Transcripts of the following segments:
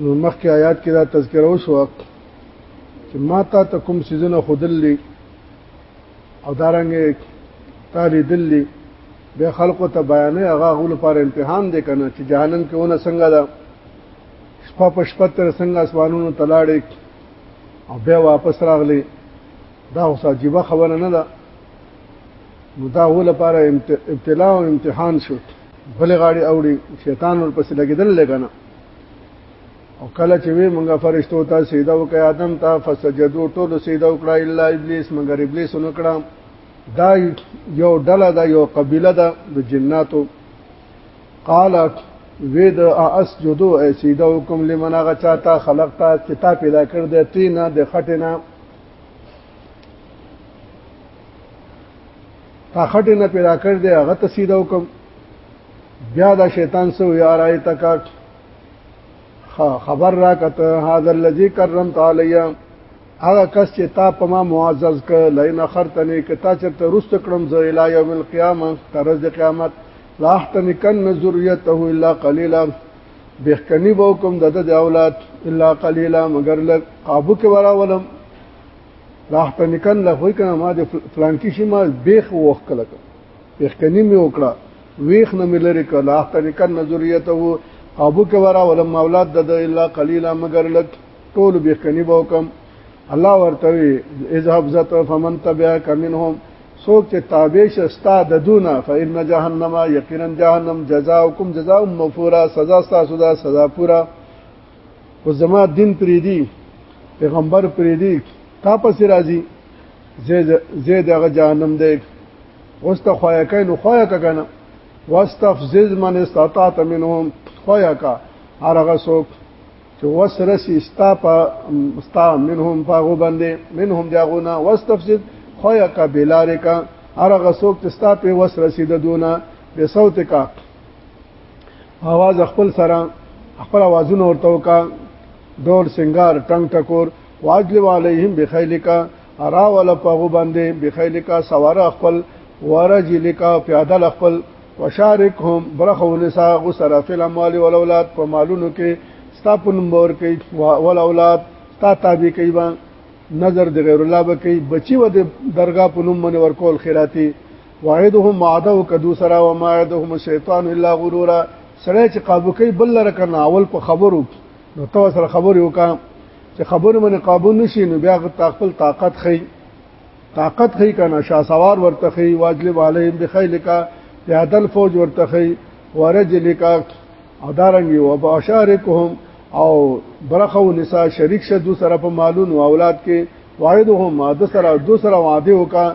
نو مخکې آیات کې دا تذکره وشو چې ما تا ته کوم سيزونه خودلې او دارنګ تالي دلی به خلکو ته بیانې هغه غول پر امتحان دی کنه چې جهنم کې ونه څنګه ده شپه په شپه تر څنګه اسمانونو تلاړې او بیا واپس راغلي دا اوس عجیب خبره نه ده نو دا هو لپاره ابتلا او امتحان شو بل غاړي اوړي شیطان ورپسې لګیدل لګنه او کله چې وی مونږه فرشتو ته سیدا وکړه آدم ته فسجدو ټول سیدا وکړه الا ابلیس مگر ابلیس نه کړه دا یو ډله دا یو قبیله ده د جناتو قال وی د اسجدو ای سیدا وکم لمن هغه چاته خلقتا چې تا پیدا کړ د تینا د خټینا تا خټینا پیدا کړ د هغه ته سیدا وکم بیا دا شیطان سو یا رای تکات خبر را کته هاذا الذی کرمت علیا هغه کس چې تا په ما معزز ک لئن خرتنی ک تا چرته رست کړم زه الی یوم القیامه تر ورځ قیامت لا احتنکن ذریته الا قلیلا بهکنی به کوم د د اولاد الا قلیلا مگر لک قابو کې ورا ولم راحت نکن له وای کنه ما د فلانکی شي ما بیخ وخت کلک یخکنی می وکړه ویخ نه ملری کله طریقه نظریته قابو کې ورا ولم اولاد د الا قليلا مگر لک ټول بخنی به وکم الله ورته اذهب ذات فمن تبعك منهم سوک چې تابع شستا د دونه فإن جهنم یقینا جهنم جزاؤکم جزاء مغفورا سزا تاسو دا سزا پورا او زما دین پری دی پیغمبر پری دی تا پس راځي زید زید هغه جهنم دی اوس ته خوایا کای نو خوایا کا کنه واستفزز من استطاعت منهم خوایا کا هرغه سوک چې وسرسی استا په استا منهم پاغو باندې منهم داغونه واستفزز خوایا کا بلار کا هرغه سوک چې استا په وسرسی د دونه به صوت کا आवाज خپل سره خپل आवाजونه ورته وکا ډول سنگار ټنګ ټکور واجل علیهم بخیلک ارا ولا پغو باندې بخیلک سوار خپل ورجلک پیاده خپل وشارکهم برخونه سا غسر فی الاموال والاولاد په مالونو کې ستا په نمبر کې والاولاد ستا تابع کوي با نظر د غیر الله به کوي بچي و د درگاه په نوم باندې ورکول خیراتی وعدهم وعده کدو سرا وما يدهم الشیطان الا غرورا سره چې قابو کوي بل لره کنه اول په خبرو نو تو سره خبر یو کا چې خبرو باندې قابو نشي نو بیا خپل طاقت خي طاقت خي کنه شا سوار ورته خي واجلب عليهم بخيلك بهدل فوج ورته خي ورجلك او دارنګي وبشاركهم او برخه ونساء شریک شه دو سره په مالون او اولاد کې وعدهم ما د سره دو سره وعده وکړه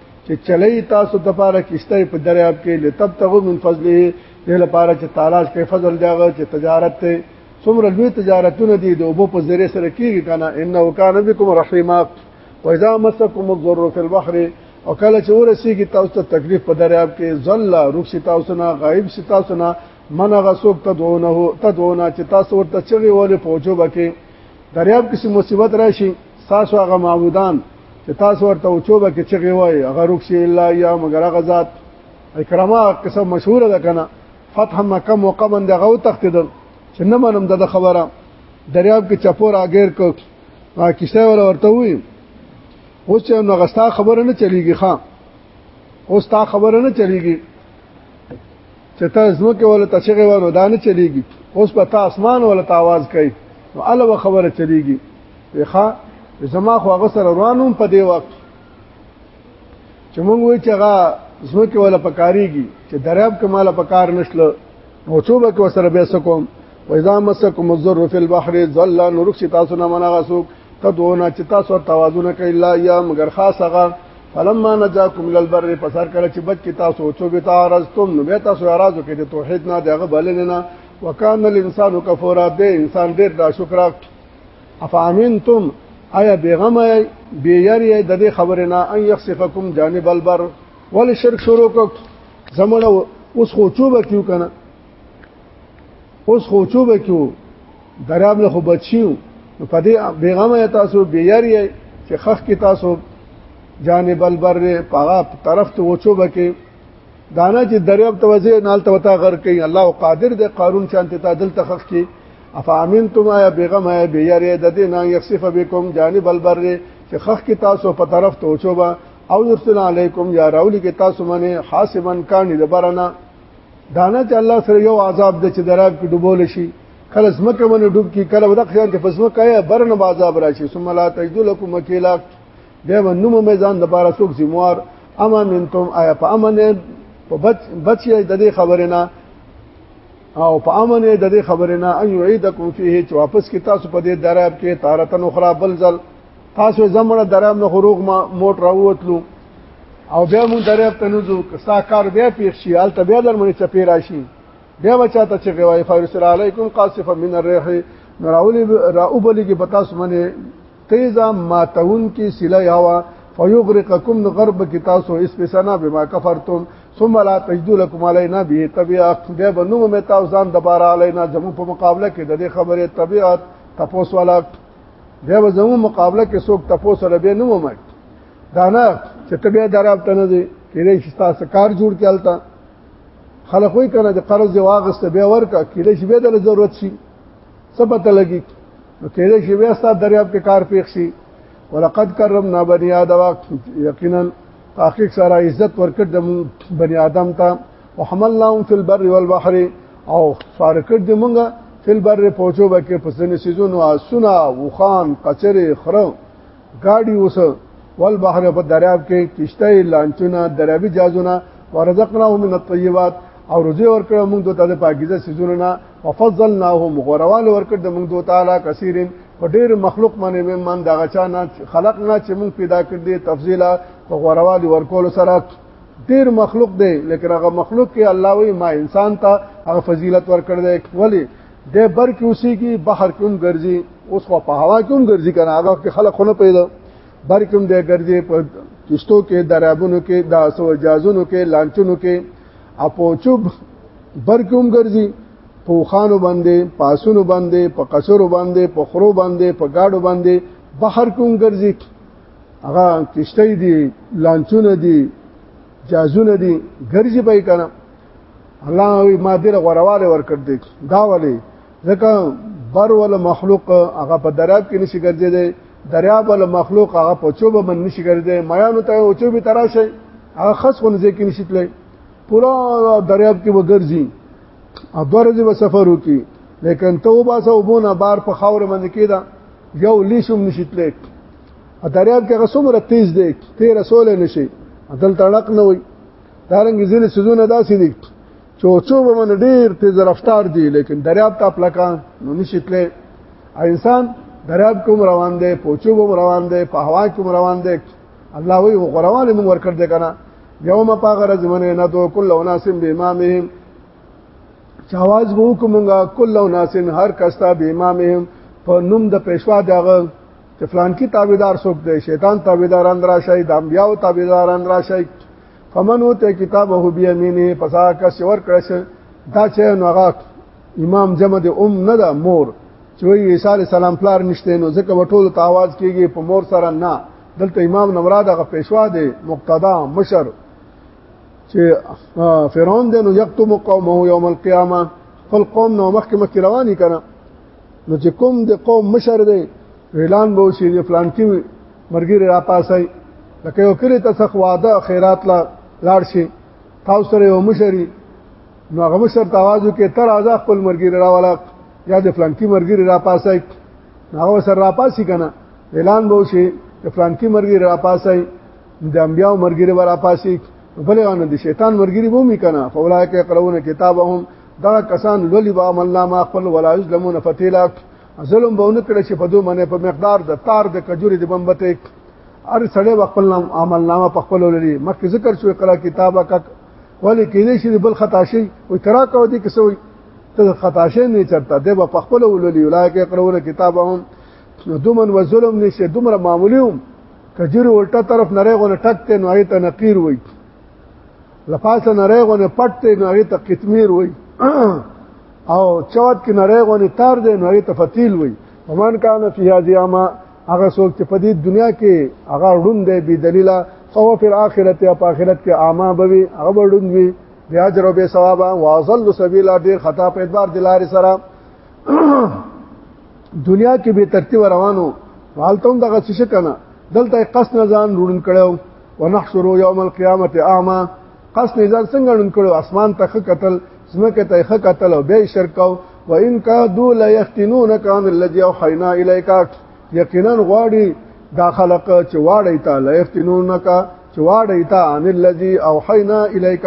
چې چلی تاسو د پاره کشته په دریاب کې لتب تغو من فضله د لپاره چې تاراج کې فضل دیغه چې تجارت ته څومره لوی تجارتونه دي د وبو په ذریعه سره کیږي کنه انه کان بكم رحیما واذا مسكم الضر في البحر او کله چې ورسیږي تاسو ته تکلیف په دریاب کې ذل روح شي تاسو نه غایب شي تاسو نه من غسوب تدونه تدونه چې تاسو ورته چغي ولې پوجو بکې دریاب کې مصیبت راشي تاسو هغه معبودان چې تاسو ورته اوچوبه کې چغي وای هغه روکسي الا یا مگر هغه ذات اکرامه قصه مشهوره ده کنه فتح مکه موقع باندې غو تختیدل چې نه منم د خبره دریاب کې چپور اگیر کو ما کیسه ور ورته وی اوس چې نو غستا خبره نه چلیږي خان اوس تا خبره نه چلیږي چې ته زمکه ولا تشغه ورو دانه چلیږي اوس په تا اسمان ولا تاواز کوي نو الو خبره چلیږي ښا زما خو هغه سره روانم په دی وخت چې مونږ وی چې هغه زمکه ولا پکاريږي چې دراب کماله پکار نشله نو چوبه کې وسره به سکوم واذا مسكم الضر في البحر ظل نرخ تاسو نه منغسو تدونه چې تاسو توازن کوي لا یا مگر خاصه فلما نجاکم للبر پسر کله چې بچ کی تاسو او څو به تاسو نو به تاسو اراده کې د توحید نه دغه بلنه نه وکانه الانسان کفورا دې انسان ډیر دا شکر افامنتم آیا بیغم آیا بیاری آیا ددی خبرنا ان یخصفکم جانب البر ولی شرک شروع کک زمانه اوس خو چوبه کیو کنه اوس خو چوب کیو دراب له بچیو نو په دې بیغمه تاسو بیار یې چې خخ کې تاسو جانب البر پاغه طرف ته وچوب کې دانا چې دریاب ته وځي نال ته وتا غر کوي الله قادر دی قارون شانته تا دل تخخ کې افامن تم یا بیغم یا بیاری د دې نه یخصف بكم جانب البر چې خخ کې تاسو په طرف ته وچوبا او یرسل علیکم یا راولی کې تاسو باندې حاسبن کانی د برنا دانه چې الله سره یو عذاب د چې دراب کې ډوبول شي کله سمکه باندې ډوب کی کله ودخ ځان ته فسمه کای برن عذاب راشي ثم لا تجد لكم وکیلا به ونوم میزان د بارا سوق زموار اما منتم آیا په امن په بچ بچ د دې خبره نه او په امن د دې خبره نه ان یعیدکم فيه چې واپس کی تاسو په دې دراب کې تارتن اخرى بلزل تاسو زموږ درام نه خروغ ما موټ راوتلو او بیا مون درې ته نوځو کستا کار بیا پیښ شي حال ته بیا درمنې چپی راشي بیا بچا ته چې غوای فارس علیکم قاصف من الريح نراولی راوبلی کې پتا سمنه تیزا ماتون کی سلا هوا فیغرقکم غرب کی تاسو اس په سنا بما کفرتم ثم لا تجدو لكم علينا به طبيعت بیا بنو مې تاسو ځان دوباره علينا زمو په مقابله کې د خبره طبيعت تپوس والا بیا به زمو مقابله کې څوک تپو سره به نه ومه دا نه چې ته بیا درابطه نه دی کله چې تاسو کار جوړ کړلتا خلک وایي کنه د قرض واغست بیا ورکا کله چې به د ضرورت شي سبت لګي نو کله چې بیا ستاسو دریاب کې کار پیښ شي ولقد کرمنا بنی آدم یقینا تحقیق سره عزت ورکړ د بنی آدم ته وحملناهم فی البر والبحر او سوار کړ دې مونږه فی البر پوچو بکې پسنه سيزونو اسونه وخان قچره خره گاډي اوس والبحر په دریاب کې کشته لانچونه دریابي جازونه ورزقناهم من الطيبات او روزي ورکړه موږ دوی ته پاکیزه سيزونه نه وفضلناهم غروال ورکړه موږ دوی تعالی کثیرن په ډېر مخلوق باندې مېمان دغه چا نه خلق نه چې موږ پیدا کړ دې تفضیلا په غروال ورکول سره ډیر مخلوق دی لیکن هغه مخلوق کې الله وی ما انسان ته هغه فضیلت ورکړ دی ولی د بر کې اوسې کې بحر کوم ګرځي اوس خو په هوا کوم ګرځي کنه هغه کې خلک خونه پیدا بر کوم دی ګرځي په کشتو کې درابونو کې داسو جازونو کې لانچونو کې اپوچوب بر کوم ګرځي په خانو باندې پاسونو باندې په قصرو باندې په خرو باندې په گاډو باندې بحر کوم ګرځي هغه کشته دي لانچونه دي جازونه دي ګرځي پای کنه الله وی ما دې غورواله ورکړ دې دا ولې ځکه بر ول مخلوق هغه په دراب کې نشي ګرځي دې دریاب ول مخلوق هغه په چوب من نشي ګرځي میانو ته او چوب تراشه هغه خاص خو نه ځکه نشي تللی پورا دریاب کې وګرځي ابرځي به سفر وکي لیکن توبه سو بونه بار په خاور باندې کېده یو لیشم نشي تلیک ا دریاب کې غسومره تیز دی ته رسول نشي عدل تړق نه وي دارنګ ځینې سيزونه داسې دي چې اوچو به من ډیر تیز رفتار دي لیکن دریاب ته پلکا نو نشي تلی انسان دریاب کوم روان دی پوچو کوم روان دی په هوا کوم روان دی الله وی غروان موږ ورکړ دې کنه یوم پاغرز من نه تو کل اناسم بامامهم چاواز وو کومګه کله ناسن هر کستا به امامهم په نوم د پېښوا دغه چې فلان کی تابعدار څوک دی شیطان تابعداران راشي د انبیاو تابعداران راشي فمن وته کتابه بیمینه پسا کس ور کړش دا چې نوغه امام جمع د ام نه ده مور چې وی عیسی علی السلام پلار نشته نو ځکه وټول ته आवाज کیږي په مور سره نه دلته امام نمراد غ پېښوا دی مقتدا مشر چې فرعون دنو یقتم قومه یوم القیامه خپل قوم نو مخکې مخکې رواني کړه نو چې کوم د قوم مشر دی اعلان به وشي د فلان کې مرګي را پاسای لکه یو کړی ته څخ واده خیرات لا لاړ شي تاسو سره یو مشري نو هغه مشر توازو کې تر ازا خپل مرګي را والا یا د فلان کې مرګي را پاسای هغه سره را پاسي کنه اعلان به وشي د فلان کې مرګي را پاسای د انبیاء مرګري ورا پاسي بلې غنه د شیطان مرګري وو می کنه فولای کې قرونه کتابهم دا کسان لولي با عمل نامه خپل ولا یظلمون فتیلا ظلم به نه کړی چې په دوه منه په مقدار د تار د کجوري د بمبته ار سړی خپل نام عمل نامه په خپل لري مخکې ذکر شو قرا کتابه کک ولی کېدې شي بل خطا شي او ترا کو دي کسوي ته خطا شي نه چرته دی په خپل ولولي ولای کې قرونه کتابهم دومن و ظلم نشه دومره معمولیوم کجوري الټه طرف نری غونه ټک ته نو هغه ته نقیر وای لپاسه نری غونه پټ ته نو هغه ته قتمیر وای او چوت کې نری غونه تار دی نو هغه ته فتیل وای ومن کان فی هذه اما هغه څوک چې په دې دنیا کې هغه ړوند دی بی دلیله فهو فی الاخرته په اخرت کې اعما بوي هغه ړوند وي بیا اجر او به ثواب واصل سبیل ډیر خطا په اعتبار دلار سره دنیا کې به ترتیب روانو حالتون دغه څه کنه دلته قص نه ځان روړن کړو ونحشر یوم القیامه اعما قص نه ځان څنګه روړن کړو اسمان ته قتل سمکه ته خه قتل او به شرک او ان کا دو لا یفتنونک عن الذی اوحینا الیک یقینا غواړي دا خلق چې واړی تا لا یفتنونک چې واړی تا عن الذی اوحینا الیک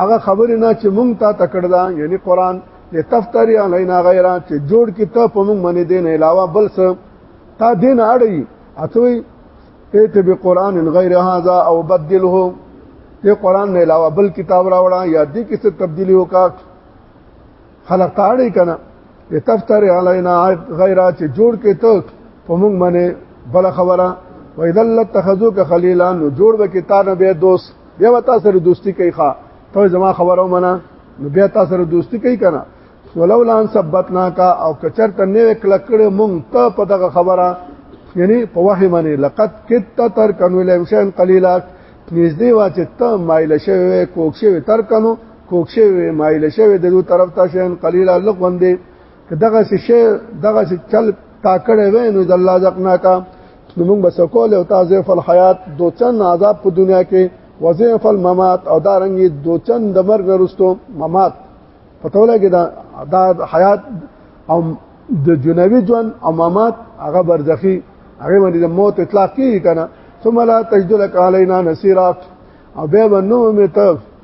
هغه خبرې نه چې مونږ تا تکړدا یعنی قران لتفتری علینا غیره چې جوړ کی ته په مونږ باندې دین علاوه بل څه تا دین اړی اته ایت به قران غیر هذا او بدله ته قران نه علاوه بل کتاب راوړا یا دې کې څه تبدیلی وکړه خلق تاړي کنه لتفتر علينا غیر چې جوړ کې ته په موږ باندې بل خبره و اذا لتخذوك خليلا نو جوړ وکي تا نه به دوست بیا وتا سره دوستی کوي ښا ته زما خبره ومنه نو بیا تا سره دوستی کوي کنه ولولا ان ثبتنا کا او کچر ته نه کلکړې مونږ ته په دغه خبره یعنی په وحی باندې لقد کت تر کنو لمشن قلیلا نږدې وا چې ته مایل شوی کوک شوی تر کنو کوک شوی مایل شوی د دوی طرف ته شین قلیل الله غوندې دغه شی دغه چل تا کړه وینو د الله ځقنا کا نو موږ بس کول او تازه فل حیات دوچن عذاب په دنیا کې وظیف الممات او دارنګي دوچن د مرګ وروسته ممات پته ولګی دا د حیات او د جنوي جون او ممات هغه برزخی هغه باندې د موت اطلاق کیږي کنه ثم لا تجد لك علينا نصيرا او به نو مت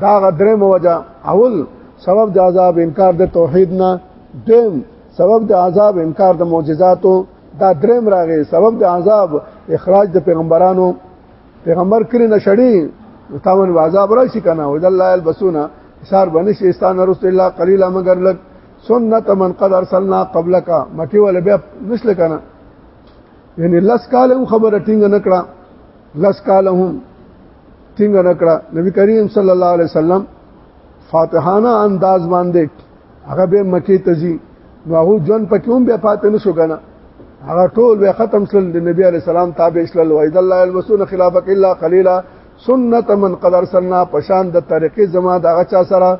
دا غدرې موجه اول سبب د عذاب انکار د توحید نه دیم سبب د عذاب انکار د معجزاتو دا دریم راغی سبب د عذاب اخراج د پیغمبرانو پیغمبر کړي نشړي تاون عذاب راشي کنه او د الله البسونا اشار بنش استان رسول الله قليلا مگر لک سنت من قد ارسلنا قبلک مکی ول بیا نشل کنه یعنی لس کال هم خبره ټینګ نه کړه لس کال هم ټینګ نه کړه نبی کریم صلی الله علیه وسلم فاتحانه انداز باندې هغه به مکی ته ځي نو هغه جون پکې هم بیا پاتې نشو کنه هغه ټول به ختم شول د نبی علی سلام تابع شول وای د الله الوسون خلافک الا قليلا سنت من قدر سننا پشان د طریقې زما دغه چا سره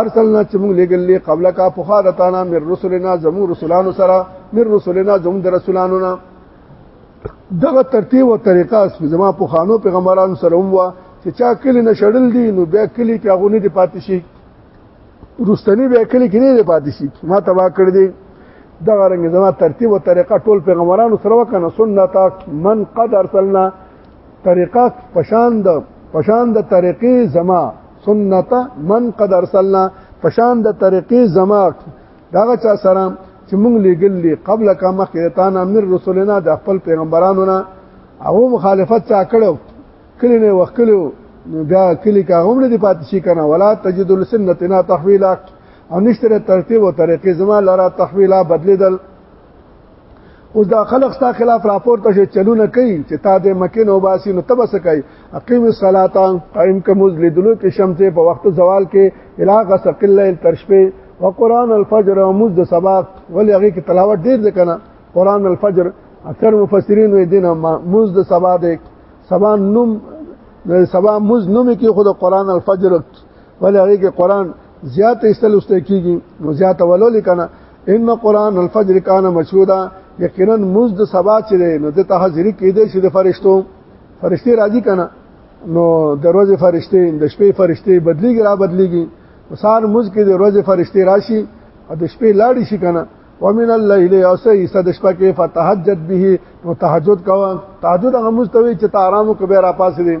ارسلنا چې موږ لګلې قبل کا پوخا دتانا مر رسولنا زمو رسولانو سره مر رسولنا زمو د رسولانو نه دغه ترتیب او طریقه اس زما پوخانو پیغمبرانو سره هم وا چې چا کلی نه شړل دي نو بیا کلی کې هغه نه دي پاتې شي روستنی بیا کلی کې نه دي پاتې شي ما تبا کړ دي دغه رنګ زما ترتیب او طریقه ټول پیغمبرانو سره وکنه سنت من قد ارسلنا طریقه پشان د پشان د طریقې زما سنت من قد ارسلنا پشان د طریقې زما داغه چا سره چې موږ لګلې قبل کا مخکې تان امر رسولنا د خپل پیغمبرانو نه او مخالفت چا کړو کلی نه وکړو بیا کلی کا هم نه دی پاتې شي کنه ولا تجد لسنتنا تحویلا او نشتره ترتیب او طریقې زما لرا تحویلا بدلیدل اوس دا خلک ستا خلاف راپور ته چلونه کوي چې تا د مکه نو باسي نو تبس کوي اقیم الصلاه قائم کمز لدلو کې شمس په وخت زوال کې علاقه ثقل لیل ترشبه وقران الفجر ومز د سباق ولې هغه کې تلاوت ډیر ده کنه قران الفجر اکثر مفسرین وې دینه مز د سبا د سبا نوم سبا مز نوم کې خود قران الفجر ولې هغه کې قران زیات استل است کیږي نو زیات ولو لیکنه ان قران الفجر کان مشهودا یقینا مز د سبا چې نو د ته حاضر کېدې شي د فرشتو فرشتي راځي کنه نو دروازه فرشتي د شپې فرشتي بدليږي را بدليږي وسار مز کې د ورځې فرشتي راشي او د شپې لاړې شي کنه ومن الليل اوسې صد شپه کې فتهجد به نو تهجد کوه تهجد هغه مستوي چې ته آرام کوې را پاسې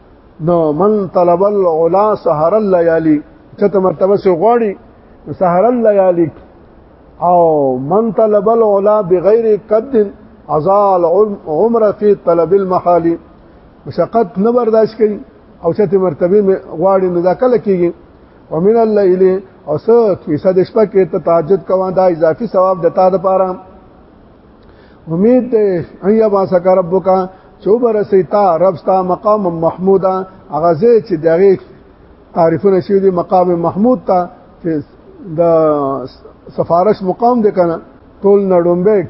نو من طلب العلا سحر الليالي چې ته مرتبه سي غواړي سحر الليالي او من طلب العلا بغیر قد ازال عمر فی طلب المحال مشقت نه برداشت کړي او چې ته مرتبه غواړي نو دا کله کیږي ومن الليل او څه فیصد شپه کې ته تهجد کوه دا اضافي ثواب د تا د پاره امید ده ان یبا سک ربک چوبر سیتا رب ستا مقام محمودا اغازه چې دغه تعریفونه شوی دی مقام محمود ته چې د سفارش مقام دی کنه ټول نړومبه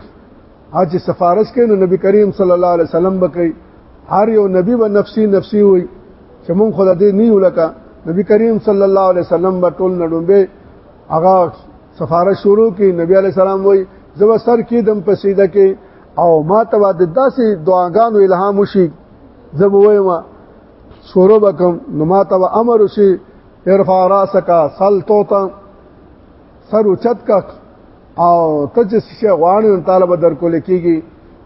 اج سفارش کوي نو نبی کریم صلی الله علیه وسلم بکې هر یو نبی به نفسي نفسي وي چې مونږ خدای دې نه ولکه نبی کریم صلی الله علیه وسلم به ټول نړومبه هغه سفارش شروع کی نبی علی السلام وای زو سر کی دم پسیده کې او ما ته د داسې دعاګانو الهام وشي زه به وایم شروع وکم نو ما ته امر وشي ارفع راسک سل توتا سر اوچت کا او ته چې شي غواړي طالب درکول کیږي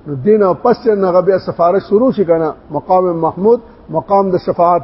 نو دینه پس نه غبیا سفارش شروع شي کنه مقام محمود مقام د شفاعت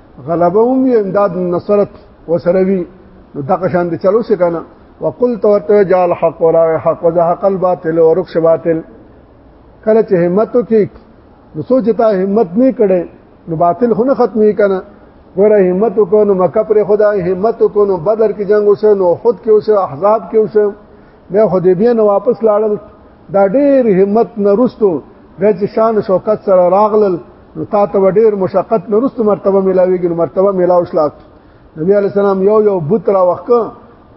غلبه هم امداد نصرت وسروي نو دغه شان دي چلو سي کنه وقل تو ته جال حق ولا حق وذا حق الباطل ورخ باطل کله چې همت وکي نو سوچ ته همت نه کړي نو باطل خو نه ختمي کنه ګوره همت وکړو نو مکه پر خدا همت وکړو نو بدر کې جنگ وشو نو خود کې وشو احزاب کې وشو بیا حدیبیه نو واپس لاړل دا ډېر همت نه رستو د شان شوکت سره راغلل نو تا ته ډیر مشقت نه رسته مرتبه ملاویږي نو مرتبه ملاو شلاک نبی علی السلام یو یو بوت را وخت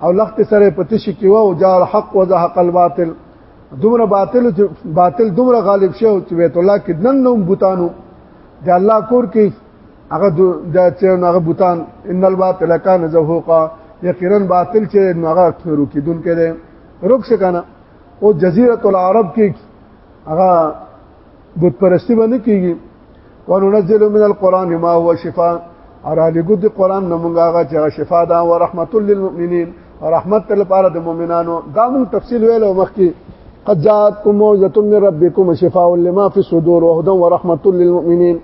او لخت سره پتش کی و او جار حق و زهق الباطل دومره باطل باطل دومره غالب شو چې بیت الله کې نن نو بوتانو د الله کور کې هغه د چې هغه بوتان ان الباطل کان زهوقا یقینا باطل چې هغه کورو کې دن کې رک شکنه او جزیره العرب کې هغه بت پرستی باندې کیږي وننزل من القران ما هو شفاء اور علی ګد قران نمونږه هغه چې شفاء ده او رحمت للمؤمنین رحمت تل لپاره د مؤمنانو دا مون تفصیل ویل او مخکي قد جاءتكم موعظه من ربكم شفاء لما في الصدور وهدى ورحمه للمؤمنين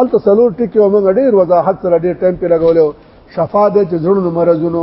ال تسلور ټکی او موږ ډیر وضاحت سره ډیر ټایم په لګولو شفاء د جزړو مرزونو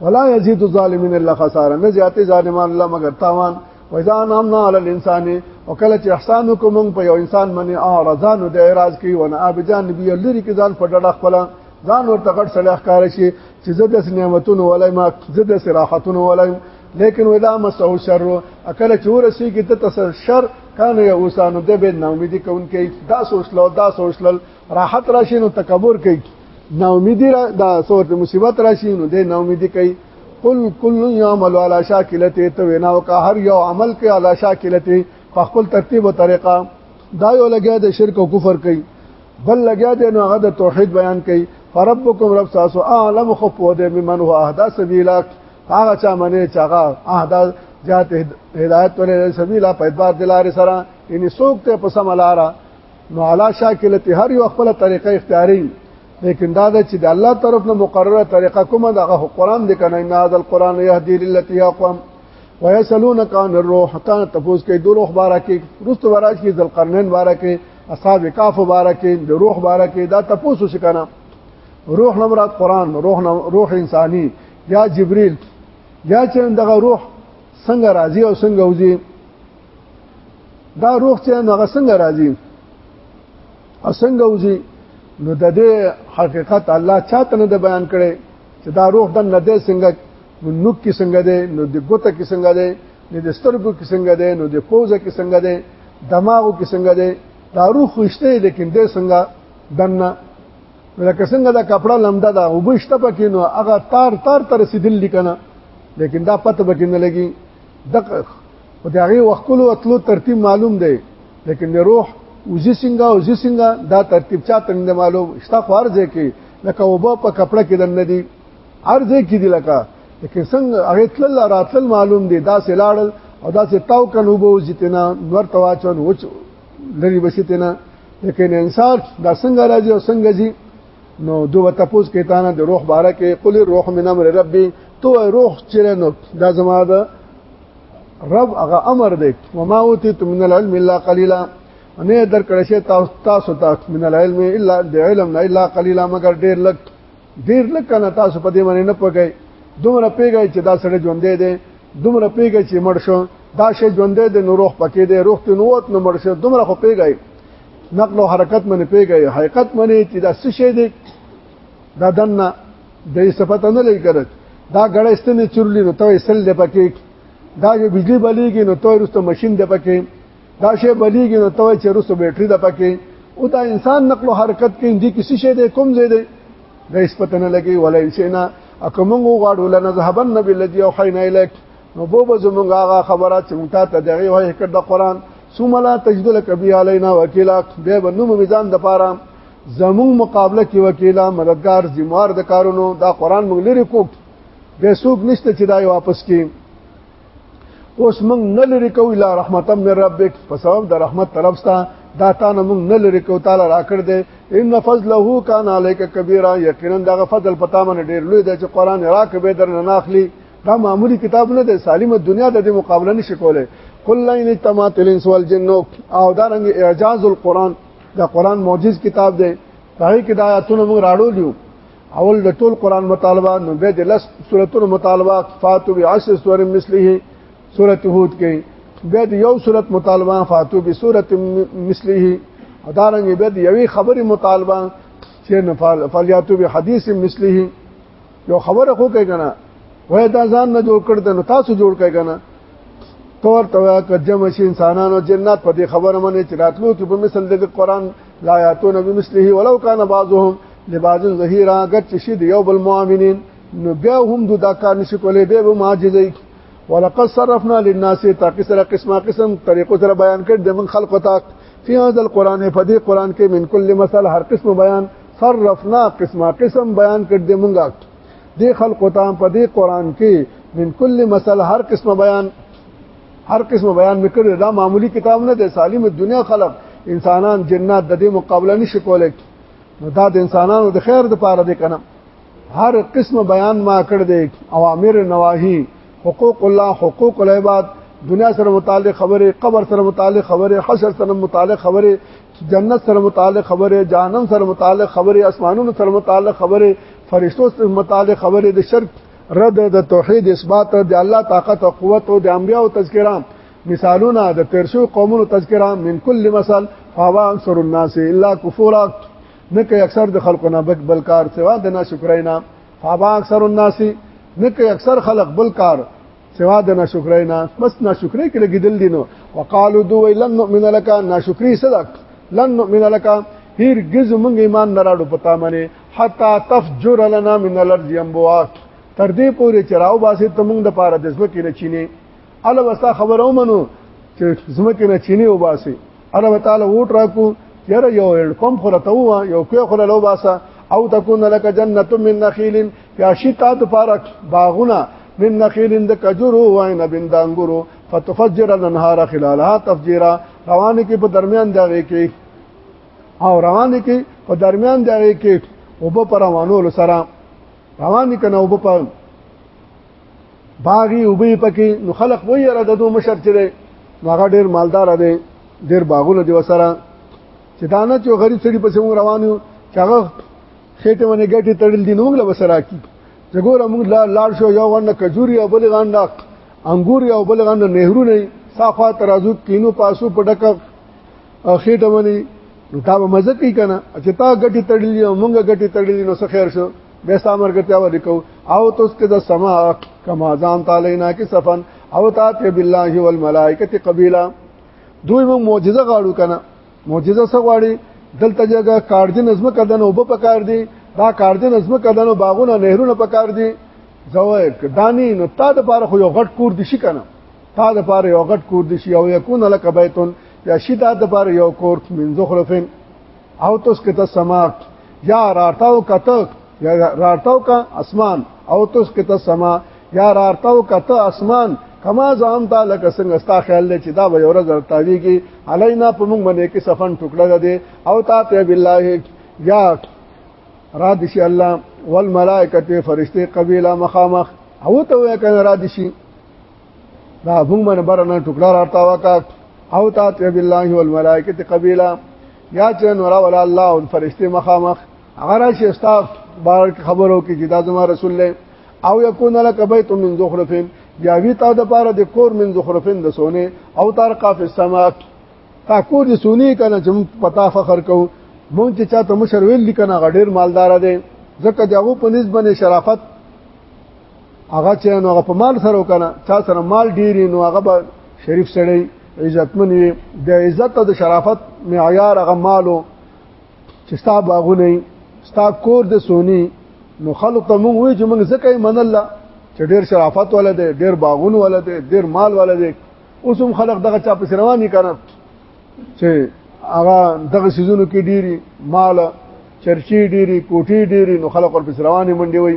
ولا يزيد الظالمين الا خسارا نه زیاتې ظالمان الله مگر تاوان واذا نامنا على الانسان وکله چې احسان کوم په یو انسان باندې اعرضان د اعتراض کوي ونه ابجان نبی لری کې ځان پټړه خپل ځان ورته غټ صلاح کار شي چې زه د نعمتونو ولای ما زه د راحتونو ولای لیکن ودا مسو شر اکل چور سی کی ته شر کان یا اوسانو د به ناامیدی کون کې دا سوچ لو دا سوچ لو راحت راشي نو تکبر کوي نا امیدی را دا صورت مصیبت راشي نو دې نا امیدی کوي قل کل یعمل علی شاکلته تو وینا وکا هر یو عمل کوي علی شاکلته په خپل ترتیب او طریقه دا یو لګیا د شرک او کفر کوي بل لګیا دی نو هغه د توحید بیان کوي فربکم رب تاسو اعلم خو په دې ممن هو اهدا سبیلا هغه چا منی چې هغه اهدا جات هدایت ولې سبیلا په اعتبار دلاره سره یعنی څوک ته په سم لاره نو علا شاکلته هر یو خپل طریقه اختیاري لیکن دا د چې د الله طرف نه مقرره طریقه کومه د قرآن د کنه نه د قرآن يهدي للتي اقوم ويسالونك عن الروح حتى تفوز کې د روح بارکه رست وراج کې ذل قرنین بارکه اصحاب کاف بارکه د روح بارکه دا تفوس شکنه روح نه مراد قرآن روح نه روح انساني یا جبريل یا چې دغه روح څنګه راځي او څنګه وځي دا روغ چې نو هغه څنګه راځي او څنګه وځي نو د دې حقیقت الله چاته نه بیان کړي چې دا روح د نه دې څنګه نو کې څنګه ده نو د ګوته کې څنګه ده نو د سترګو کې څنګه ده نو د پوزه کې څنګه ده دماغو کې څنګه ده دا روح خوشته لیکن دې څنګه دنه لکه څنګه دا کپڑا لمدا دا وبشته پکې نو هغه تار تار تر سیدل لیکنه لیکن دا پته پکې نه لګي دغه په دغه وختلو اتلو ترتیب معلوم دی لیکن د روح وزي څنګه او زي څنګه دا ترتیب چا ته نه معلوم شته خو ارزه کې لکه وبا په کپړه کې دن ندي ارزه کې دي لکه لیکن څنګه هغه تل راتل معلوم دي دا سلاړل او دا چې تاو کنو به وزتنا نور تواچن وچ لري بشتنا لیکن انسان دا څنګه راځي او څنګه ځي نو دوه تپوس کې تانه د روح باره کې قل روح من امر ربي تو روح چیرې نو دا زما ده رب هغه امر دی وما اوتیت من العلم الا قليلا نه در کړی شي تاسو تاسو تاسو من العلم الا د علم نه الا قليلا مگر ډیر لک ډیر لک نه تاسو په دې باندې نه پګی دومره پیګی چې دا سړی ژوندې دی دومره پیګی چې مړ شو دا شی ژوندې دی نو روح پکې دی روح ته نووت نو مړ شو دومره خو پیګی نقل او حرکت منه پیګي حقیقت منه چې دا څه شی دی دا دنه د صفات نه لري کړ دا غړې ستنې چورلې نو ته سل د پکې دا چې بجلی بلیږي نو ته رسته ماشين د پکې دا شی بلیږي نو ته چې رسته بیټري د پکې او دا انسان نقل او حرکت کې دي کسی شی دی کوم زی دی د صفات نه لګي ولا انسان اکه موږ غواړو لنذهبن بالذي اوحينا اليك نو بو به زمونږ هغه خبره چې مونږ ته دغه وایي کړه د قران ثم لا تجد لك به علينا وکیلا به بنو میزان د پاره زمون مقابله کې وکیلا مددگار زموار د کارونو دا قران موږ لري کوټ به سوق نشته چې دای واپس کې اوس موږ نه لري کو الا رحمتا من ربک په سبب د رحمت طرف ستا دا تا نه موږ نه لري کو تعالی راکړ دې ان فضله کان علیک کبیره یقینا دا فضل پتا من ډیر لوی دی چې قران راکبه در نه ناخلی دا معمولی کتاب نه دی سالم دنیا د دې مقابله نشي کولای کله ان اجتماعت الانس والجن او دا رنګ اعجاز القرآن دا قرآن معجز کتاب دی هغه کې دا آیاتونه موږ راړو دیو اول د ټول قرآن مطالبه نو به د لس سورتونو مطالبه فاتو بعشر سور مثله سورت هود کې به د یو سورت مطالبه فاتو بسورت مثله ادارنګ به د یوې خبرې مطالبه چې فالیاتو به حدیث مثله یو خبره خو کوي کنه وای دا ځان نه جوړ کړ نو تاسو جوړ کوي کنه تور توا کجم شي انسانانو جنات په دې خبره باندې چې راتلو کې په مثل د قران لا یاتون بمثله ولو کان بعضهم لبعض ظهیرا گچ شي د یو بل مؤمنین نو بیا هم د دا کار نشي کولای به به معجزې ولقد صرفنا للناس تاکي سره قسمه قسم طریقو سره بیان کړ د من خلق تاک فی هذا القران فدی قران کې من کل مثال هر قسم بیان صرفنا قسمه قسم بیان کړ دې مونږه دې خلکو ته په دې قران کې من کل مسله هر قسمه بیان هر قسمه بیان وکړ دا معمولی کتاب نه دی سالم دنیا خلق انسانان جنات د دې مقابله نشي کولای نو دا د انسانانو د خیر د پاره دی کنه هر قسمه بیان ما کړ دې اوامر نواهی حقوق الله حقوق العباد دنیا سره متعلق خبره قبر سره متعلق خبره حشر سره متعلق خبره جنت سره متعلق خبره جهنم سره متعلق خبره اسمانونو سره متعلق خبره فرشتو سره متعلق خبره د شرک رد د توحید اثبات د الله طاقت او قوت او د انبیاء او تذکرہ مثالونه د ترشو قومونو تذکرہ من کل مثل فوا انصر الناس الا کفورا نه کوي اکثر د خلکو نه بل کار سوا د ناشکرینا فوا اکثر الناس نه کوي اکثر خلق بل کار سوا د ناشکرۍ نه بس ناشکرۍ کې لګیدل دي نو وقالو دو لن نؤمن لك ناشکری صدق لن نؤمن لك هرگز موږ ایمان نه راړو پتا منه حتا تفجر لنا من الارض ينبوع تر دې پورې چراو باسي ته موږ د پاره د ځمکې نه چینه الله وستا خبرو منو چې ځمکې نه چینه او باسي الله تعالی وټ راکو یره یو پمپ خره ته یو کې خره لو باسه او تكون لك جنته من نخيل یا شی تا د پارک باغونه من نخیل د کجورو وای نه بن دانګورو فتفجر الانهار خلالها تفجیرا روان کې په درمیان دغه کې او روان کې په درمیان دغه کې وب پر روانو لسرا روان کې نه وب په باغی وبې پکې نو خلق وې را د دوه مشر چره هغه ډیر مالدار دی ډیر باغونه دی وسره چې دانه چې غریب سړي پسې روان یو چې هغه خېټه باندې ګټي تړل دي نو موږ له وسره کی زګور موږ لا لار شو یو غنډه کجوري او بل غنډه انګور او بل غنډه نهرو نه صافه ترازو کینو پاسو پډک خېټه باندې نو تا به مزه کوي کنه چې تا ګټي تړلې او مونږه ګټي تړلې نو څه خیر شو به سامر ګټه و لیکو او تاسو کې د سما کما ځان تعالی نه کې صفن او تا ته بالله والملائکه قبیلا دوی مو معجزه غاړو کنه معجزه څه غواړي دلته جګه کارډي نظم کدن او په کار دي دا کارډي نظم کدن او باغونه نهرونه په کار دي زوای کدانی نو تا د پاره خو یو غټ کور دي شي کنه تا د پاره یو غټ کور دي شي او یکون لک بیتون یا شي تا د پاره یو کور من زخرفن او تس کته سماک یا راتاو کته یا راتاو کا اسمان او تس کته سما یا رارتاو کته اسمان کما زعم تا لکه څنګه ستا خیال دی چې دا به یو ورځ تاویږي علینا په موږ باندې کې سفن ټوکړه ده او تا ته بالله یا را دشي الله والملائکه فرشته قبیله مخامخ او ته وې کنه را دشي دا موږ باندې برنه ټوکړه راټا وکا او تا ته بالله والملائکه قبیلا یا چې نور ولا الله او فرشته مخامخ هغه راشي استاف بار خبرو کې جدا زما رسول الله او یکون لک بیت من زخرفین یا وی تا د پاره د کور من زخرفین د سونه او تر قاف السما تا کور د سونی کنه چې پتا فخر کو مونږ چې چاته مشر ویل لیکنه غډیر مالدار دی ځکه دغه په نسبت شرافت هغه چې نو هغه په مال سره وکنه چا سره مال ډیر نو هغه به شریف سړی عزتمن وي د عزت او د شرافت معیار هغه مالو چې ستا باغونه ستا کور د سونی نو خلک ته مونږ وی چې مونږ زکه یې منل چې ډیر شرافت ولا دی ډیر باغونه ولا دی ډیر مال ولا دی اوس هم خلک دغه چا په رواني کړه چې هغه دغه سيزونو کې ډيري مال چرچی ډيري کوټي ډيري نو خلک ورپس رواني منډي وي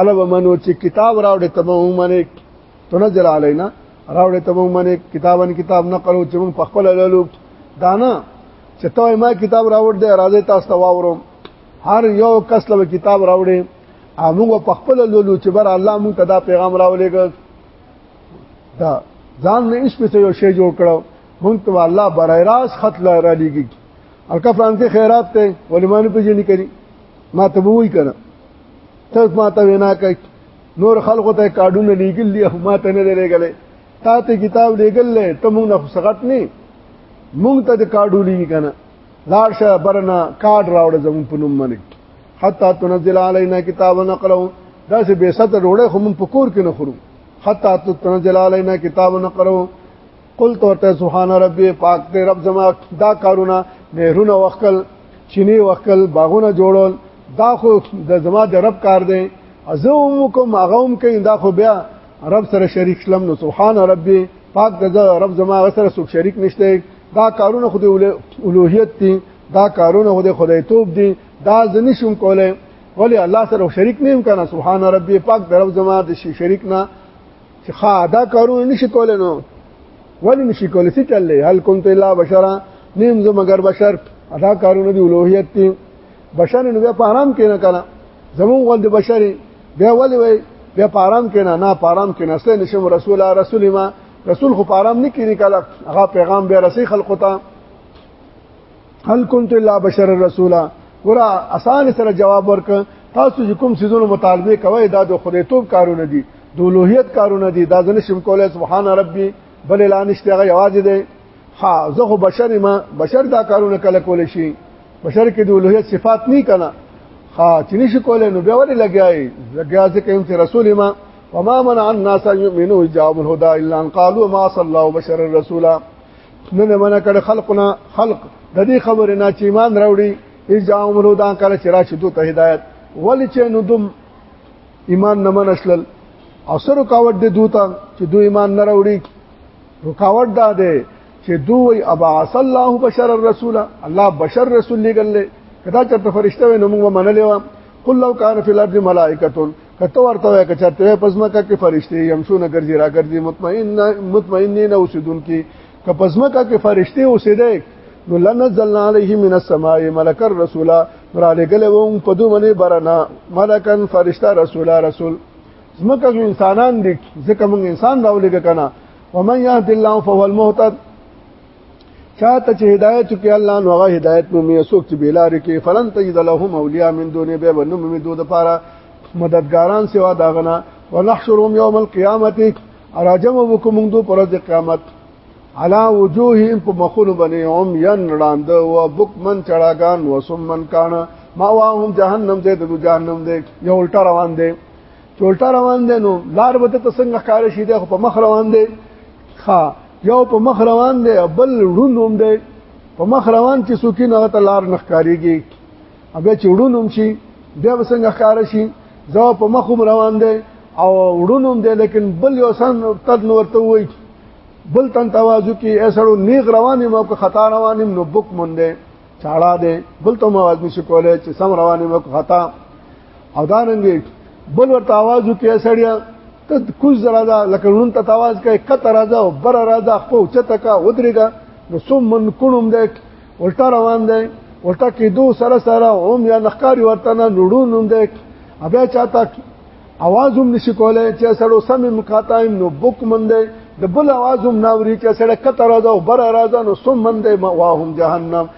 علو منو چې کتاب راوړې ته مو منه تنزل علينا راوړې ته مو منه کتابن کتاب نقل چې مو په خپل لالو دانا چې ته ما کتاب راوړ دې راځي تاسو ته واورم هر یو کس له کتاب راوړې امو په خپل لالو چې بر الله مون ته دا پیغام راولېګ دا ځان نه اس په یو شی جوړ کړو مون ته الله برای راز خط لا را لېږي الکه فرانسې خیرات ته ولمانه په جنې کړي ما ته وای کړه ته ما ته وینا کوي نور خلکو ته کارډونه لیګل دي او ما ته نه لريګلې تا ته کتاب لیګل لې ته موږ نه خسغت نه موږ ته د کارډو لیګ کنه لار شه برنا کارډ راوړ زمون په نوم باندې حتا تنزل علينا کتابا نقرأ دا سه به ست ډوړې خو موږ په کور کې نه خورو حتا تنزل علينا کتابا نقرأ قل تورته سبحان ربي پاک دې رب زما دا کارونه نهرونه وکل چینه وکل باغونه جوړول دا خو د زما د رب کار دی ازوم کوم اغوم کین دا خو بیا رب سره شریک شلم نو سبحان ربي پاک د رب زما سره څوک شریک نشته دا کارونه خو د اولوهیت دي دا کارونه خو د خدای توپ دي دا ځنی شوم کوله ولی الله سره شریک نیم کنه سبحان ربي پاک د رب زما د شریک نه چې ښا دا کارونه نشي کولای نو ولی نشي کولای څه چل هل كنت الا بشرا نیم زه مگر بشر ادا کارونه دی اولوهیت دی بشر نو بیا په آرام کې نه کړه زمون ول د بشر بیا ولی وای بیا په آرام کې نه نه په آرام کې نه اصله نشم رسول رسول ما رسول خو په آرام نه کې نه کړه هغه پیغام بیا رسي خلقو ته هل كنت الا بشر رسولا ګور اسان سره جواب ورک تاسو چې کوم سيزونو مطالبه کوي دا د خدایتوب کارونه دي د لوهیت کارونه دي دا ځنه شم کولای سبحان ربي بل اعلان شته هغه आवाज دی ها زه خو بشر ما بشر دا کارونه کله کول شي بشر کې د لوهیت صفات نه کنا ها چې نشي کولای نو بیا ولې لګیاي لګیا چې کوم چې رسول ما وما منع الناس ان يؤمنوا جواب الهدى الا ان قالوا ما صلى الله بشر الرسول نه نه منع کړ خلقنا خلق د دې خبرې نه چې ایمان راوړي اجا عمرو دا کړ چې راشي دوی ته هدایت ول چې نو دم ایمان نه منشل او سر رکاوټ دې دوی ته چې دوی ایمان نه راوړي رکاوټ دا ده چې دوی ابا صلی الله بشر الرسول الله بشر رسول لګل کدا چې فرشته نو موږ منلې و قل لو كان في الارض ملائکه کته ورته وای که چرته پزماکه کې فرشتي يمشون ګرځي را ګرځي مطمئن مطمئن نه اوسیدونکو که پزماکه کې فرشتي اوسیدای نو لنزلنا علیه من السماء ملک الرسول را لګل ووم په دوه باندې برنا ملکن فرشتہ رسول رسول زمکه انسانان دي ځکه موږ انسان راولګ کنه ومن يهد الله فهو المهتد چاته چې هدایت کې الله نو هغه هدایت مو مې سوک چې بلار کې فلن تجد لهم اولیاء من دونه به ونم مې دوه لپاره مددګاران سوا داغنا ونحشرهم یوم القیامت اراجم وکم دو پر د قیامت علا وجوههم په مخونو باندې هم ين وړاند او بوکمن چړاګان وسمن کان ما واهم جهنم دې د جهنم دې یو الټا روان دې چولټا روان دې نو لار به ته څنګه کار شي دې په مخ روان دې ها یو په مخ روان دی بل ړوند هم دی په مخ روان چې څوک نه ته لار نه ښکاریږي بیا چې ړوند هم شي بیا به څنګه ښکار شي زه په مخ هم روان دی او ړوند هم دی لیکن بل یو سن تد نو ورته وای بل تن توازو کې ایسړو نیغ روانې مو که خطا روانې نو بوک مونږ دی چاړه دی بل ته مواز نشي کولای چې سم روانې مو که خطا او داننګ بل ورته आवाज وکي سړیا ته کوز راځه لکه نن ته تواز کوي کته راځه او بر راځه خو چته کا ودرېګا نو سم من کونم دې ولټا روان دی ولټا کې دو سره سره اوم یا نخکاری ورته نه نړونم دې بیا چاته आवाज هم نشي کولای چې سړو سم مقاطعم نو بوک من دی د بل आवाज هم ناوري چې سړک کته راځه او بر راځه نو سم من دی ما واهم جهنم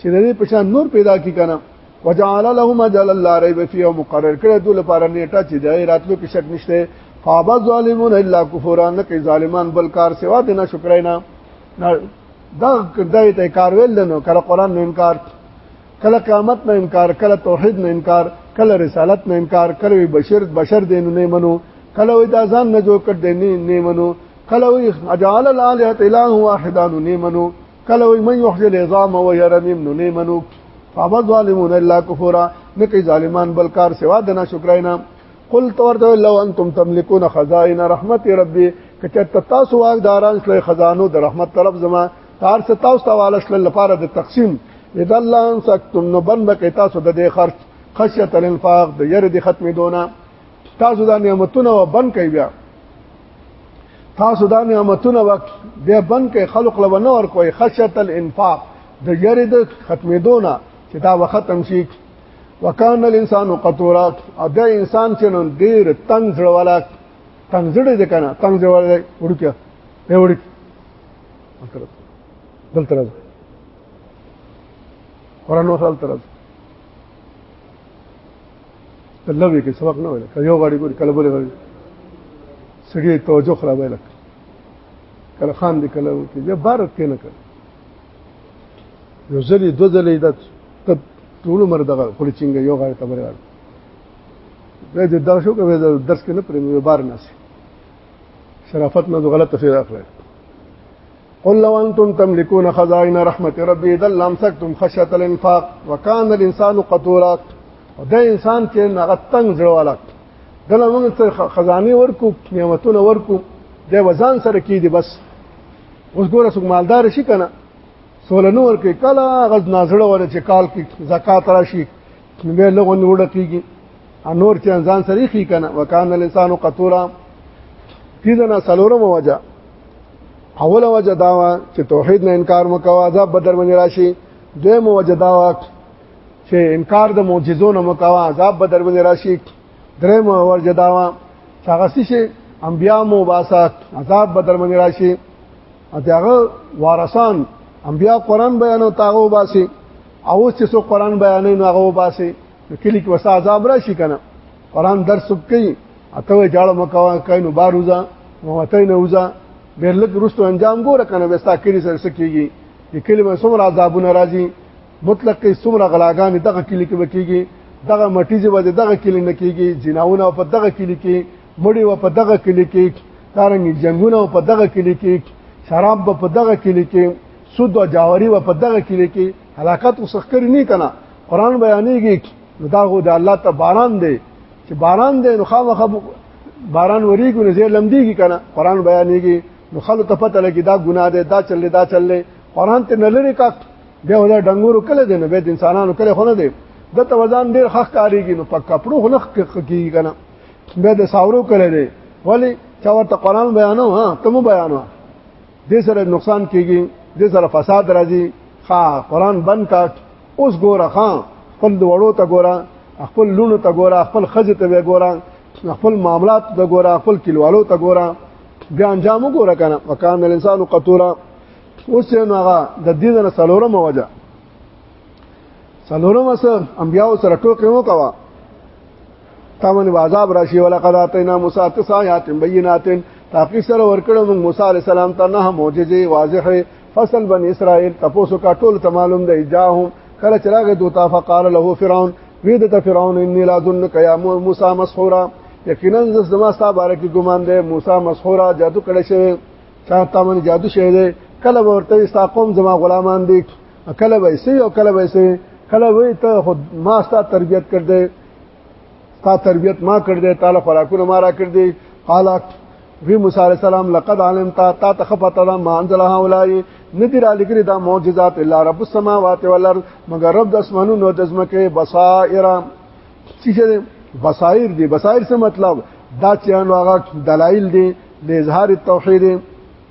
چې د دې پشان نور پیدا کی کنه وجعل لهم اجل الله ريب فيه مقرر کړه دوی لپاره نیټه چې د راتلو کې شک نشته فاب ظالمون الا کفرا نه کوي ظالمان بل کار سوا د نه شکرینا دا کړه ته کار ویل نو کله قران نه انکار کله قیامت نه انکار کله توحید نه انکار کله رسالت نه انکار کله بشر بشر دین نه منو کله وې دا ځان نه جوړ کړ دین نه منو کله وې اجعل الاله اله واحدان نه منو کله وي من يحيي العظام وهي رميم نو نه منو فما ظالمون الا كفرا نه کوي ظالمان بل کار سوا د ناشکراینا قل تورته لو انتم تملكون خزائن رحمت ربي کچته تاسو واغداران شل خزانو د رحمت طرف زما تار څه تاسو ته والا شل لپاره د تقسیم اذا الله انسكتم نو بند کې تاسو د دې خرج خشیت الانفاق د ير د ختمې دونه تاسو دا نعمتونه وبن کوي بیا تاسو دا نعمتونه وخت به بن کې خلق لونه ور کوي خشت الانفاق د یری د ختمېدونه چې دا وخت هم شي وکانه الانسان قطورا او دا انسان چې نن ډیر تنگ زړه والا تنگ زړه دې کنه تنگ زړه والا وړکه دی وړکه دلته راځه قرآن وصل ترځه الله وی کې سبق نه ویل یو غاړي ګور کله بوله غاړي سړي توجه خرابه لک کله خان دې کله کې یا بار کې نه کړ یو ځلې دو ځلې د ټول عمر دغه خپل چنګ یو غاړي ته بره غاړي به دې دا شو کې درس کې نه پرې بار نه سي شرافت نه غلط تفسیر اخلي قل لو انتم تملكون خزائن رحمه ربي اذا لامسكتم خشيه الانفاق وكان الانسان قتورا دا انسان چې هغه تنگ زړواله دله موږ ته خزانه ورکو نعمتونه ورکو د وزن سره کې دي بس اوس ګوره څوک مالدار شي کنه سولنو ورکه کله غز نازړه ور چې کال کې زکات راشي نو به لغو نور کیږي نور چې انسان سره خي کنه وکانه لسانو قطورا پیدنا سلورم وجه اول وجه دا وا چې توحید نه انکار وکاو عذاب بدر باندې راشي دویم وجه دا وا چې انکار د معجزو نه وکاو عذاب بدر باندې راشي دریم وجه دا وا چې هغه شي انبیا مو باسات عذاب بدر باندې راشي هغه وارثان انبیا قران بیانو تاغو باسي او اوس چې سو قران بیانې نو هغه باسي کلی کې وسه عذاب راشي کنه قران درس کوي اته جاړه مکوا کینو باروزا موته نه وزا ډېر لږ رستو انجام ګوره کنه وستا کلی سره سکیږي د کلی به څومره عذابونه راځي مطلق کې څومره غلاګان دغه کلی کې وکیږي دغه مټیزه به دغه کلی نه کیږي جناونه په دغه کلی کې مړی و په دغه کلی کې دارنګ جنگونه په دغه کلی کې شراب په دغه کلی کې سود او جاوري په دغه کلی کې هلاکت وسخکر نه کنا قران بیانېږي نو دا غو د الله ته باران دی چې باران دی نو خامخ باران وریږي نو زیر لمدیږي کنا قران بیانېږي نو خلک ته پته لګي دا ګناه ده دا چلې دا چلې قران ته نه لري کا بیا ولا ډنګورو کله دی نو به انسانانو کله خونه دی د توزان ډیر خخ کاریږي نو په کپړو خلخ کیږي کنه به د ساورو کړی دی ولی چا ورته قران بیانو ها تم بیانو دې سره نقصان کیږي دې سره فساد راځي ها قران بند کاټ اوس ګوره ها خپل وړو ته ګوره خپل لونو ته ګوره خپل خزه ته ګوره خپل معاملات ته ګوره خپل کلوالو ته ګوره بیا انجام وګوره کنه وکام الانسان قطورا اوس نو هغه د دې نه سلورم وجه سلورم سره انبیاء سره ټوکې وکوا تامن عذاب راشي ولقد اتینا موسی تسع آیات بینات تاقی سره ورکړو موږ موسی علی السلام ته نه معجزه واضحه فصل بن اسرائیل تاسو کا ټول ته معلوم دی جاهم کله چراغ دوتا فقال له فرعون وید ته فرعون انی لا ظنک یا موسی مسحورا یقینا زما ستا بارک ګمان دی موسی مسحورا جادو کړی شوی چا تامن جادو شوی دی کله ورته ستا قوم زما غلامان دي کله به سي او کله به سي کله وې ته ما ستا تربيت کړ دې تا تربیت ما کړ دې تعالی خوراکونه ما را کړ دې قال وی موسی علی السلام لقد علمت تا تخفت ما انزل هؤلاء ندر علیکری دا معجزات الا رب السماوات والارض مگر رب د اسمانونو د زمکه بصائر چې بصائر دي بصائر څه مطلب دا چې هغه دلایل دي د اظهار التوحید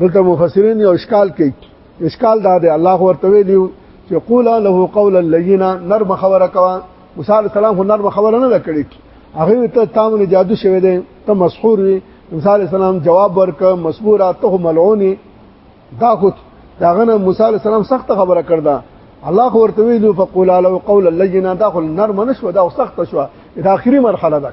دلته مفسرین یو اشکال کوي اشکال دا دی الله ورته ویلو چې قولا له قولا لینا نرم خبره کوا موسی علی السلام خو نرم خبره نه کړې هغه ته تامن جادو شوی دی ته مسحور وي موسی علی السلام جواب ورک مسبورا ته ملعونی دا خو داغه نه موسی علی السلام سخت خبره کړدا الله خو ورته ویلو فقولا له قولا لینا دا خو نرم نشو دا سخت شو دا اخري مرحله ده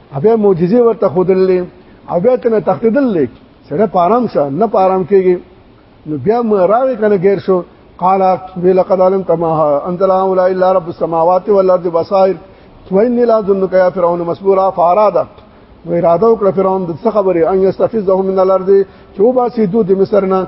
بیا معجزې ورته خودلې او بیا تنه تختیدل لیک سره پارام شه نه پارام کېږي نو بیا مراوي کنه غیر شو قال ولقد علمت ما انزل هؤلاء الا رب السماوات والارض بصائر وان لا ظنك يا فرعون مسبورا فارادا و اراده وکړه فرعون د څه خبره ان يستفزهم من الارض چوبا سي دوی د مصر نه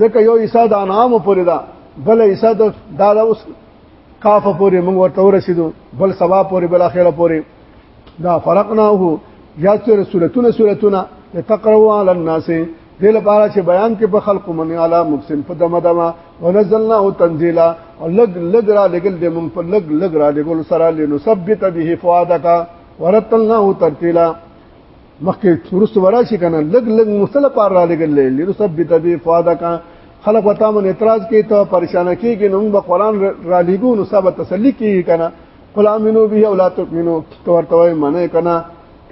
ځکه یو حصہ د انعام پورې ده بل حصہ د دا د اوس کاف پورې موږ ورته ورسېدو بل سبا پورې بل اخره پورې دا فرقناه یا چې رسولتونه سورتونه لتقروا علی الناس دې لپاره چې بیان کې په خلق من اعلی مقسم په دمه دمه ونزلنا او تنزيلا او لګ لګ را لګل دې مونږ په لګ لګ را لګل سره لنثبت به فؤادک ورتلناه ترتیلا مخکې ورست ورا شي کنه لګ لګ مستله پار را لګل لې نو سب بتبي فاده کا خلق وتا من اعتراض کوي ته پریشان کیږي نو به قران را لګو نو سب تسلی کیږي کنه قل امنو به او لا تؤمنو تو ورته وای منه کنه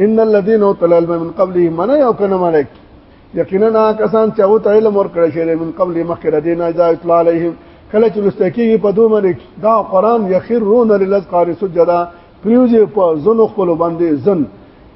ان الذين تلل من قبله منه او کنه ملک یقینا کسان چې او ته علم ور کړی شي من قبل مخکې دینه اذا اطلاع عليهم کله چې لستکیږي په دوه ملک دا قران یخرون للذقار سجدا پریوزه په زنو خپل باندې زن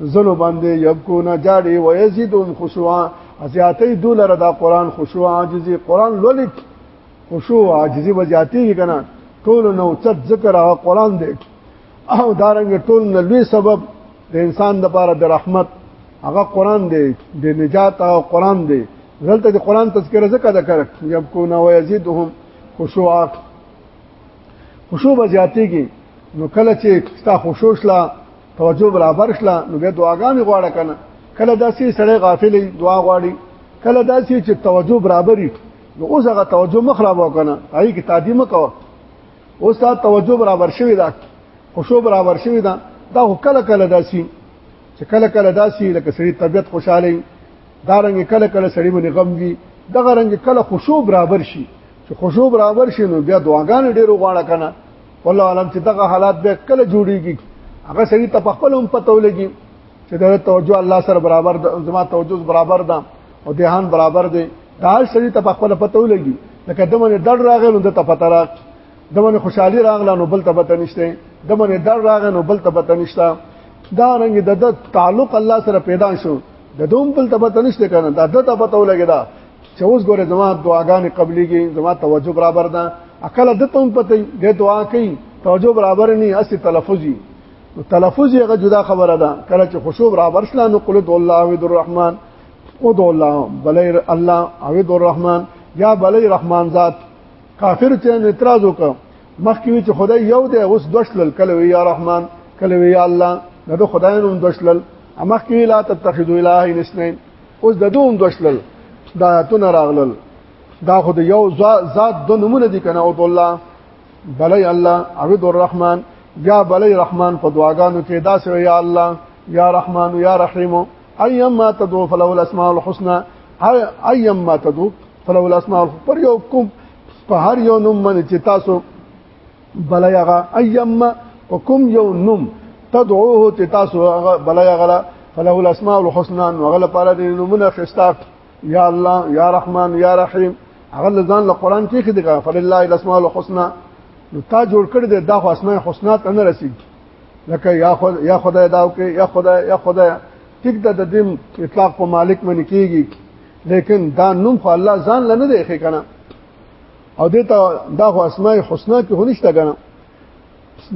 زلو باندې یبکون جاړي و یزيدون خشوعا زیاتې دولر دا قران خشوع عاجزي قران لولید خشوع عاجزي و زیاتې کنا ټول نو چت ذکر هغه قران دی او دارنګ ټول نو لوی سبب د انسان د پاره د رحمت هغه قران دی د نجات هغه قران دی دلته د قران تذکرہ ذکر د کړ یبکون و یزيدهم خشوعا خشوع به زیاتېږي نو کله چې ستا خشوع شلا توجه برابر شله نو به دعاګانې غواړه کنه کله داسې سړی غافل دعا غواړي کله داسې چې توجه برابرې نو اوس هغه توجه مخرب وکنه هغه کې تادیمه کوه اوس تا توجه برابر شوی دا خوشو برابر شوی دا دا کله کله داسي چې کله کله داسي لکه سړي طبيعت خوشاله دا رنګ کله کله سړي باندې غم وي دغه رنګ کله خوشو برابر شي چې خوشو برابر شي نو بیا دعاګانې ډېرو غواړه کنه والله علم چې دغه حالات به کله جوړیږي هغه سړي ته خپل هم پته ولګي چې دا توجه الله سره برابر ده زما توجه برابر ده او دهان برابر دی دا سړي ته خپل پته ولګي لکه دمنه ډډ راغی نو د ته پته راغ دمنه خوشحالي راغله نو بل ته پته نشته دمنه ډډ راغی نو بل ته پته نشته دا رنګ د تعلق الله سره پیدا شو د دوم بل ته پته نشته کنه دا د ته پته ولګي دا چې اوس ګوره زما دعاګانې قبليږي زما توجه برابر ده عقل د ته پته د دعا کوي توجه برابر نه اسی تلفظي نو تلفظ یې جدا خبره ده کله چې خشوع برابر شله نو قل د الله او الرحمن او د الله بلیر الله او د الرحمن یا بلیر رحمان ذات کافر چې اعتراض وکړ مخکې چې خدای یو دی اوس دوشل کله وی یا رحمان کله وی یا الله دا خدای نوم دوشل مخکې لا تتخذوا الهین اثنين اوس د دوم دوشلل دا تون راغلل دا خو د یو ذات د نمونه دي کنه او الله بلای الله عبد الرحمن یا بلای رحمان په دعاګانو کې دا سره یا الله یا رحمان یا رحیم ايما تدعو فله الاسماء الحسنى ايما تدعو فله الاسماء پر یو کوم په هر یو نوم باندې چې تاسو بل یغا ايما وکم یو نوم تدعوه چې تاسو بل یغلا فله الاسماء الحسنى وغلا پاره دې نومونه خستات یا الله یا رحمان یا رحیم هغه ځان له قران کې کې دغه فلله الاسماء الحسنى نو تا جوړ کړ دې دا خو اسماء الحسنى ته نه رسیدي لکه یا خو یا خدای داو کې یا خدای یا خدای ټیک د دې اطلاق په مالک منی کیږي لیکن دا نوم خو الله ځان لنه دی ښه کنه او دته دا خو اسماء الحسنا کې هونښت غنه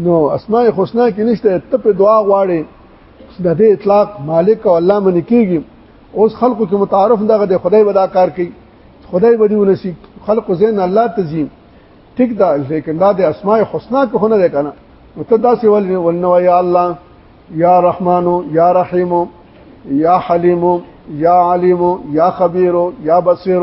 نو اسماء الحسنا کې نشته ته په دعا غواړي د دې اطلاق مالک او الله من کیږي اوس خلکو کې متعارف دغه د خدای ودا کار کوي خدای به دیونه شي خلکو زین الله تزي ټیک دا لیکن دا د اسماء الحسنا کې هونه ده کنه نو ته دا سی ول ولنو یا الله یا رحمان یا رحیم یا حلیم یا علیم یا خبیر یا بصیر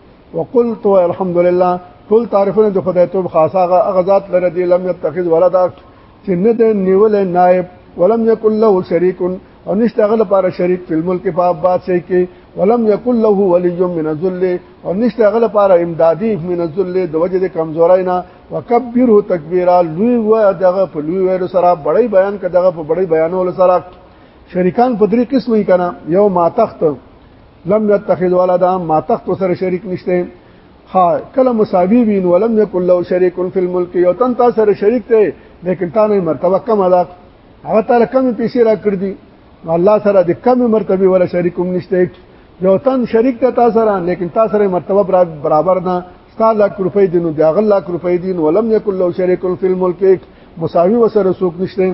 وقلت الحمد لله ټول تعریفونه د خدای توب خاصه هغه ذات لره دی لم يتخذ ولدا چې نه د نیول نائب ولم يكن له شريك او نشته غل لپاره شریک په ملک په آباد شي کې ولم يكن له ولي من الذل او نشته غل لپاره امدادي من الذل د وجه د کمزورای نه وکبره تکبیرا لوی و دغه په لوی ویلو سره بړی بیان کړه دغه په بړی بیانولو سره شریکان په درې قسمه کنا یو ماتخت لم يتخذ ولدا ما تخت سره شریک نشته ها کله مساوی وین ولم یکن له شریک فی الملک یو تن تا سره شریک ته لیکن تا نه مرتبه کم ادا هغه تعالی کم پیسې را کړ دي الله سره د کم مرتبه ولا شریکوم نشته یو تن شریک ته تا سره لیکن تا سره مرتبه برابر نه ستا لاک روپۍ دي نو د هغه لاک روپۍ دي نو لم یکن له شریک فی الملک مساوی وسره سوق نشته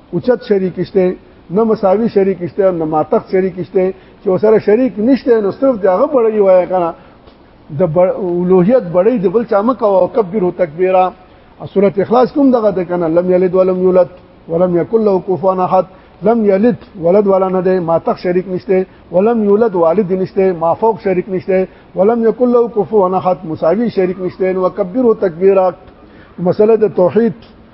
اوچت شریک شته نه مساوي شریک شته نه ماتق شریک شته چې وسره شریک نشته نو صرف دغه بړی وای کنه د اولوهیت بړی د بل چا مکه او کبیر تکبیرا سوره اخلاص کوم دغه د کنه لم یلد ولم یولد ولم یکل له کفوا احد لم یلد ولد ولا نه دی ما تخ شریک نشته ولم یولد والد نشته ما فوق شریک نشته ولم یکل له کفوا احد مساوی شریک نشته وکبره تکبیرا مسله د توحید